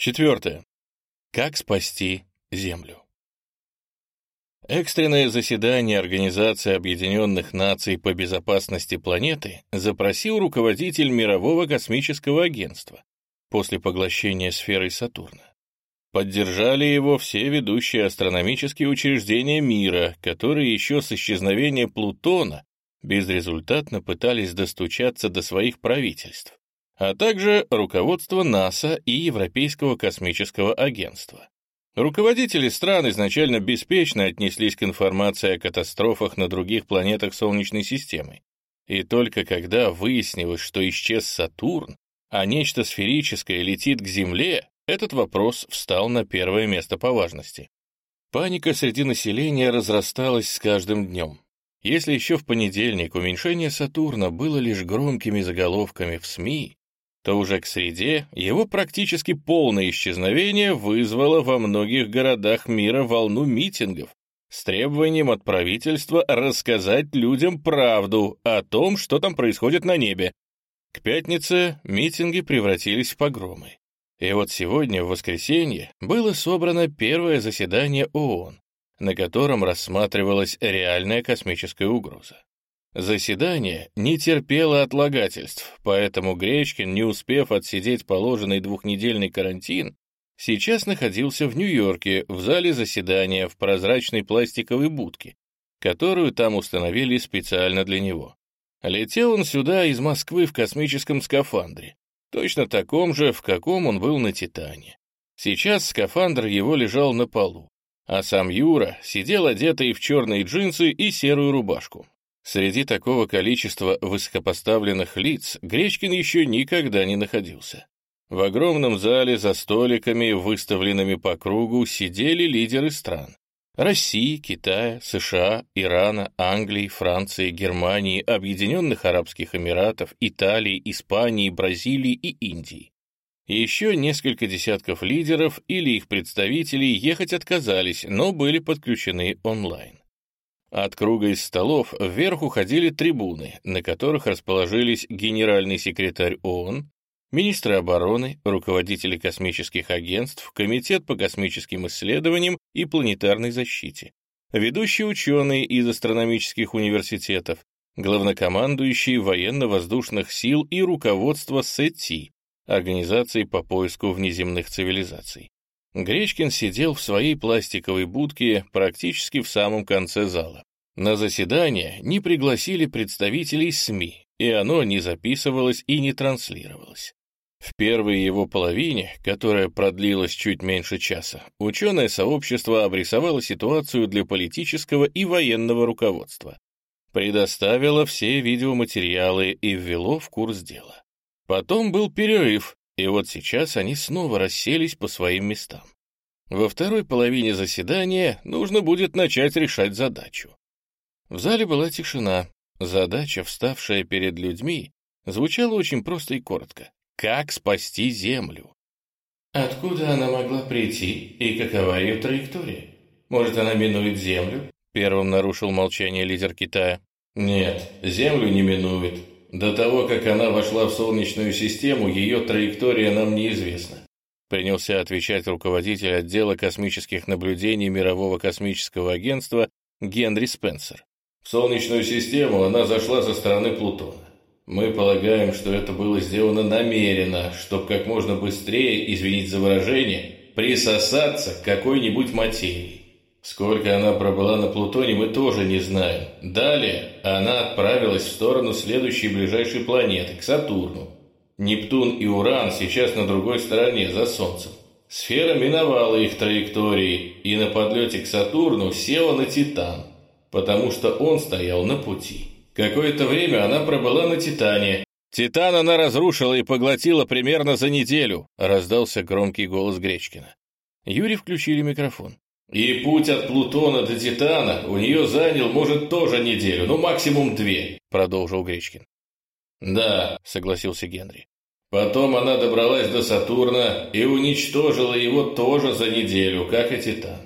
Четвертое. Как спасти Землю? Экстренное заседание Организации Объединенных Наций по безопасности планеты запросил руководитель Мирового космического агентства после поглощения сферы Сатурна. Поддержали его все ведущие астрономические учреждения мира, которые еще с исчезновения Плутона безрезультатно пытались достучаться до своих правительств а также руководство НАСА и Европейского космического агентства. Руководители стран изначально беспечно отнеслись к информации о катастрофах на других планетах Солнечной системы. И только когда выяснилось, что исчез Сатурн, а нечто сферическое летит к Земле, этот вопрос встал на первое место по важности. Паника среди населения разрасталась с каждым днем. Если еще в понедельник уменьшение Сатурна было лишь громкими заголовками в СМИ, то уже к среде его практически полное исчезновение вызвало во многих городах мира волну митингов с требованием от правительства рассказать людям правду о том, что там происходит на небе. К пятнице митинги превратились в погромы. И вот сегодня, в воскресенье, было собрано первое заседание ООН, на котором рассматривалась реальная космическая угроза. Заседание не терпело отлагательств, поэтому Гречкин, не успев отсидеть положенный двухнедельный карантин, сейчас находился в Нью-Йорке в зале заседания в прозрачной пластиковой будке, которую там установили специально для него. Летел он сюда из Москвы в космическом скафандре, точно таком же, в каком он был на «Титане». Сейчас скафандр его лежал на полу, а сам Юра сидел одетый в черные джинсы и серую рубашку. Среди такого количества высокопоставленных лиц Гречкин еще никогда не находился. В огромном зале за столиками, выставленными по кругу, сидели лидеры стран. России, Китая, США, Ирана, Англии, Франции, Германии, Объединенных Арабских Эмиратов, Италии, Испании, Бразилии и Индии. еще несколько десятков лидеров или их представителей ехать отказались, но были подключены онлайн. От круга из столов вверх уходили трибуны, на которых расположились генеральный секретарь ООН, министры обороны, руководители космических агентств, Комитет по космическим исследованиям и планетарной защите, ведущие ученые из астрономических университетов, главнокомандующие военно-воздушных сил и руководство СЭТИ, Организации по поиску внеземных цивилизаций. Гречкин сидел в своей пластиковой будке практически в самом конце зала. На заседание не пригласили представителей СМИ, и оно не записывалось и не транслировалось. В первой его половине, которая продлилась чуть меньше часа, ученое сообщество обрисовало ситуацию для политического и военного руководства, предоставило все видеоматериалы и ввело в курс дела. Потом был перерыв, и вот сейчас они снова расселись по своим местам. Во второй половине заседания нужно будет начать решать задачу. В зале была тишина. Задача, вставшая перед людьми, звучала очень просто и коротко. Как спасти Землю? Откуда она могла прийти и какова ее траектория? Может, она минует Землю? Первым нарушил молчание лидер Китая. Нет, Землю не минует. До того, как она вошла в Солнечную систему, ее траектория нам неизвестна. Принялся отвечать руководитель отдела космических наблюдений Мирового космического агентства Генри Спенсер. В Солнечную систему она зашла со стороны Плутона. Мы полагаем, что это было сделано намеренно, чтобы как можно быстрее, извините за выражение, присосаться к какой-нибудь материи. Сколько она пробыла на Плутоне, мы тоже не знаем. Далее она отправилась в сторону следующей ближайшей планеты, к Сатурну. Нептун и Уран сейчас на другой стороне, за Солнцем. Сфера миновала их траектории и на подлете к Сатурну села на Титан, потому что он стоял на пути. Какое-то время она пробыла на Титане. «Титан она разрушила и поглотила примерно за неделю», раздался громкий голос Гречкина. Юрий включили микрофон. И путь от Плутона до Титана у нее занял, может, тоже неделю, ну максимум две, продолжил Гречкин. Да, согласился Генри. Потом она добралась до Сатурна и уничтожила его тоже за неделю, как и Титан.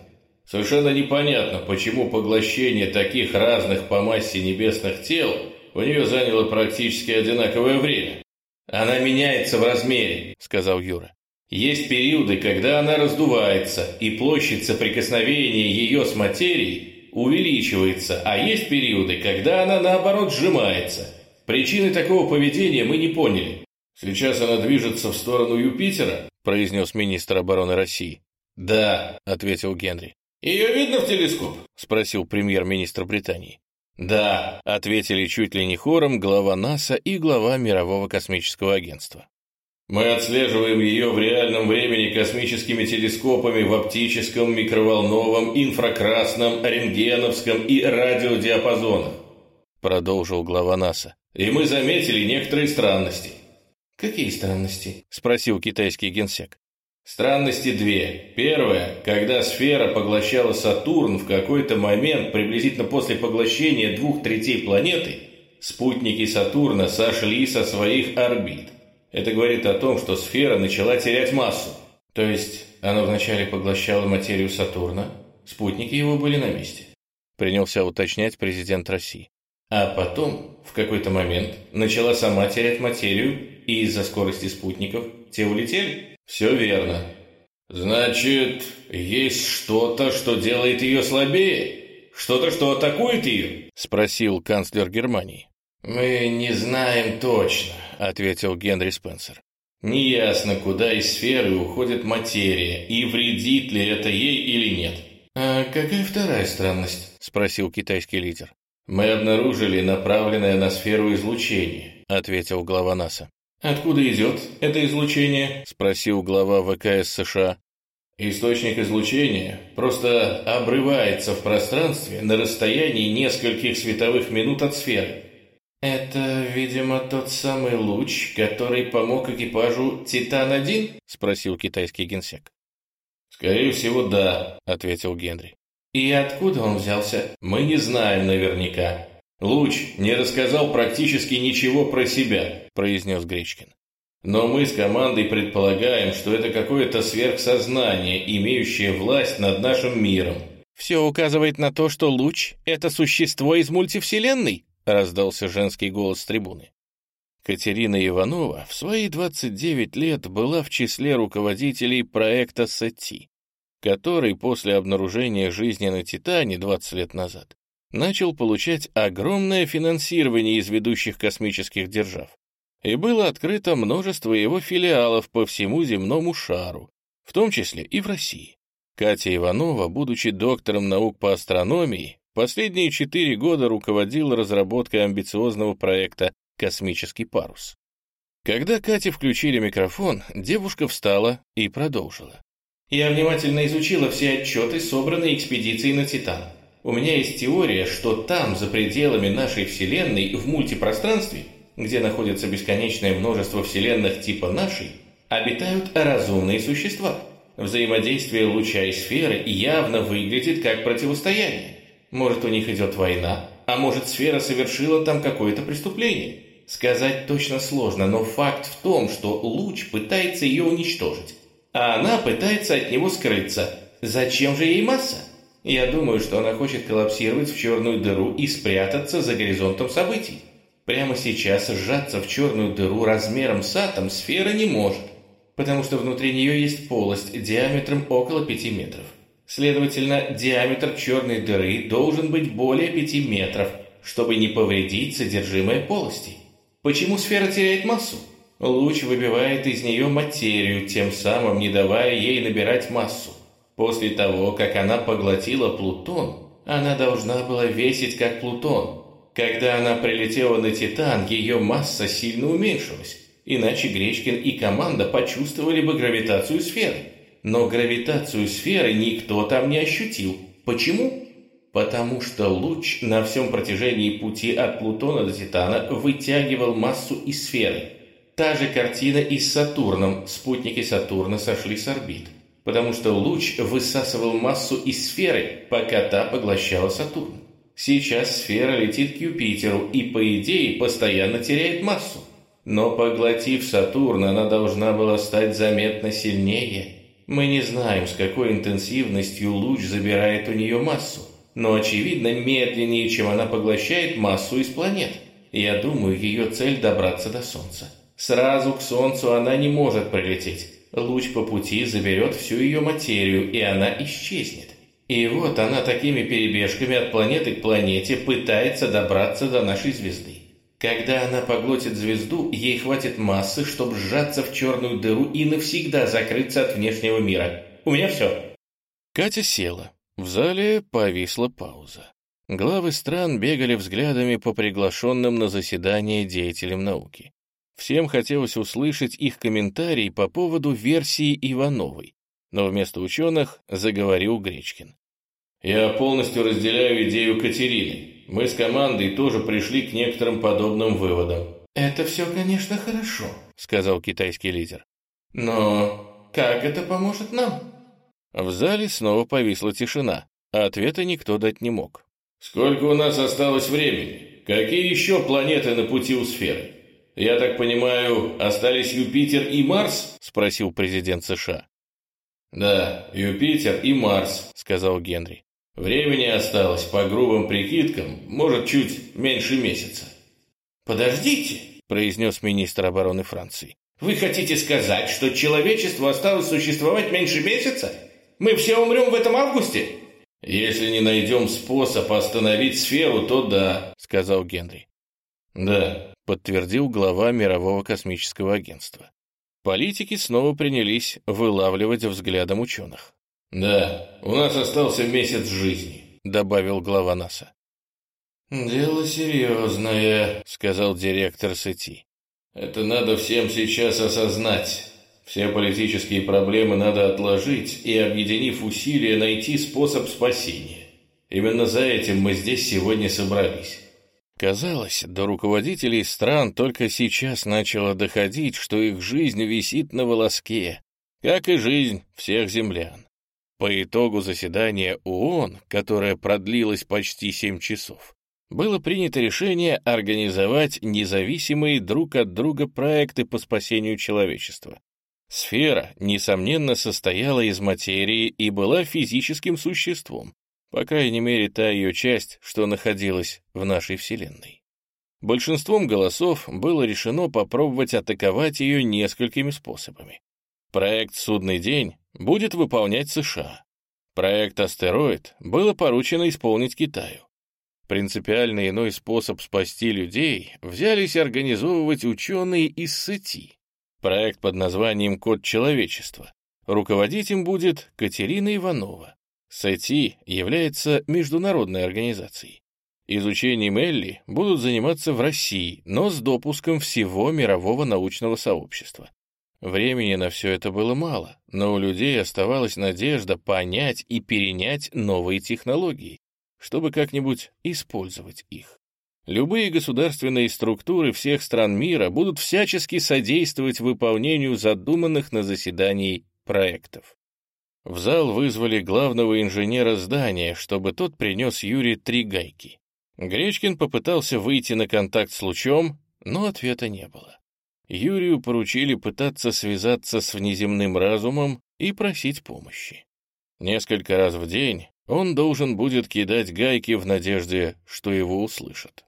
Совершенно непонятно, почему поглощение таких разных по массе небесных тел у нее заняло практически одинаковое время. «Она меняется в размере», — сказал Юра. Есть периоды, когда она раздувается, и площадь соприкосновения ее с материей увеличивается, а есть периоды, когда она наоборот сжимается. Причины такого поведения мы не поняли. Сейчас она движется в сторону Юпитера, произнес министр обороны России. Да, ответил Генри. Ее видно в телескоп? спросил премьер-министр Британии. «Да», — ответили чуть ли не хором глава НАСА и глава Мирового космического агентства. Мы отслеживаем ее в реальном времени космическими телескопами в оптическом, микроволновом, инфракрасном, рентгеновском и радиодиапазонах, продолжил глава НАСА. И мы заметили некоторые странности. Какие странности? спросил китайский генсек. Странности две. Первая, когда сфера поглощала Сатурн в какой-то момент, приблизительно после поглощения двух третей планеты, спутники Сатурна сошли со своих орбит. Это говорит о том, что сфера начала терять массу. То есть она вначале поглощала материю Сатурна, спутники его были на месте. Принялся уточнять президент России. А потом, в какой-то момент, начала сама терять материю, и из-за скорости спутников те улетели? Все верно. Значит, есть что-то, что делает ее слабее? Что-то, что атакует ее? Спросил канцлер Германии. «Мы не знаем точно», — ответил Генри Спенсер. «Неясно, куда из сферы уходит материя, и вредит ли это ей или нет». «А какая вторая странность?» — спросил китайский лидер. «Мы обнаружили направленное на сферу излучение», — ответил глава НАСА. «Откуда идет это излучение?» — спросил глава ВКС США. Источник излучения просто обрывается в пространстве на расстоянии нескольких световых минут от сферы. «Это, видимо, тот самый луч, который помог экипажу «Титан-1»?» — спросил китайский генсек. «Скорее всего, да», — ответил Генри. «И откуда он взялся?» «Мы не знаем наверняка. Луч не рассказал практически ничего про себя», — произнес Гречкин. «Но мы с командой предполагаем, что это какое-то сверхсознание, имеющее власть над нашим миром». «Все указывает на то, что луч — это существо из мультивселенной?» — раздался женский голос с трибуны. Катерина Иванова в свои 29 лет была в числе руководителей проекта СЭТИ, который после обнаружения жизни на Титане 20 лет назад начал получать огромное финансирование из ведущих космических держав. И было открыто множество его филиалов по всему земному шару, в том числе и в России. Катя Иванова, будучи доктором наук по астрономии, Последние четыре года руководил разработкой амбициозного проекта «Космический парус». Когда Кате включили микрофон, девушка встала и продолжила. «Я внимательно изучила все отчеты, собранные экспедицией на Титан. У меня есть теория, что там, за пределами нашей Вселенной, в мультипространстве, где находится бесконечное множество вселенных типа нашей, обитают разумные существа. Взаимодействие луча и сферы явно выглядит как противостояние. Может, у них идет война, а может, сфера совершила там какое-то преступление. Сказать точно сложно, но факт в том, что луч пытается ее уничтожить, а она пытается от него скрыться. Зачем же ей масса? Я думаю, что она хочет коллапсировать в черную дыру и спрятаться за горизонтом событий. Прямо сейчас сжаться в черную дыру размером с атом сфера не может, потому что внутри нее есть полость диаметром около 5 метров. Следовательно, диаметр черной дыры должен быть более 5 метров, чтобы не повредить содержимое полости. Почему сфера теряет массу? Луч выбивает из нее материю, тем самым не давая ей набирать массу. После того, как она поглотила Плутон, она должна была весить как Плутон. Когда она прилетела на Титан, ее масса сильно уменьшилась, иначе Гречкин и команда почувствовали бы гравитацию сферы. Но гравитацию сферы никто там не ощутил. Почему? Потому что луч на всем протяжении пути от Плутона до Титана вытягивал массу из сферы. Та же картина и с Сатурном. Спутники Сатурна сошли с орбит. Потому что луч высасывал массу из сферы, пока та поглощала Сатурн. Сейчас сфера летит к Юпитеру и, по идее, постоянно теряет массу. Но поглотив Сатурн, она должна была стать заметно сильнее мы не знаем, с какой интенсивностью луч забирает у нее массу, но очевидно медленнее, чем она поглощает массу из планет. Я думаю, ее цель добраться до Солнца. Сразу к Солнцу она не может прилететь. луч по пути заберет всю ее материю, и она исчезнет. И вот она такими перебежками от планеты к планете пытается добраться до нашей звезды. Когда она поглотит звезду, ей хватит массы, чтобы сжаться в черную дыру и навсегда закрыться от внешнего мира. У меня все. Катя села. В зале повисла пауза. Главы стран бегали взглядами по приглашенным на заседание деятелям науки. Всем хотелось услышать их комментарий по поводу версии Ивановой, но вместо ученых заговорил Гречкин. «Я полностью разделяю идею Катерины. Мы с командой тоже пришли к некоторым подобным выводам». «Это все, конечно, хорошо», — сказал китайский лидер. «Но как это поможет нам?» В зале снова повисла тишина, а ответа никто дать не мог. «Сколько у нас осталось времени? Какие еще планеты на пути у сферы? Я так понимаю, остались Юпитер и Марс?» — спросил президент США. «Да, Юпитер и Марс», — сказал Генри. «Времени осталось, по грубым прикидкам, может, чуть меньше месяца». «Подождите», — произнес министр обороны Франции. «Вы хотите сказать, что человечество осталось существовать меньше месяца? Мы все умрем в этом августе?» «Если не найдем способ остановить сферу, то да», — сказал Генри. «Да», — подтвердил глава Мирового космического агентства. Политики снова принялись вылавливать взглядом ученых. «Да, у нас остался месяц жизни», — добавил глава НАСА. «Дело серьезное», — сказал директор сети. «Это надо всем сейчас осознать. Все политические проблемы надо отложить и, объединив усилия, найти способ спасения. Именно за этим мы здесь сегодня собрались. Казалось, до руководителей стран только сейчас начало доходить, что их жизнь висит на волоске, как и жизнь всех землян. По итогу заседания ООН, которое продлилось почти семь часов, было принято решение организовать независимые друг от друга проекты по спасению человечества. Сфера, несомненно, состояла из материи и была физическим существом, по крайней мере, та ее часть, что находилась в нашей Вселенной. Большинством голосов было решено попробовать атаковать ее несколькими способами. Проект «Судный день» будет выполнять США. Проект «Астероид» было поручено исполнить Китаю. Принципиально иной способ спасти людей взялись организовывать ученые из сети, Проект под названием «Код человечества». Руководить им будет Катерина Иванова. СЭТИ является международной организацией. Изучением Элли будут заниматься в России, но с допуском всего мирового научного сообщества. Времени на все это было мало, но у людей оставалась надежда понять и перенять новые технологии, чтобы как-нибудь использовать их. Любые государственные структуры всех стран мира будут всячески содействовать выполнению задуманных на заседании проектов. В зал вызвали главного инженера здания, чтобы тот принес Юре три гайки. Гречкин попытался выйти на контакт с лучом, но ответа не было. Юрию поручили пытаться связаться с внеземным разумом и просить помощи. Несколько раз в день он должен будет кидать гайки в надежде, что его услышат.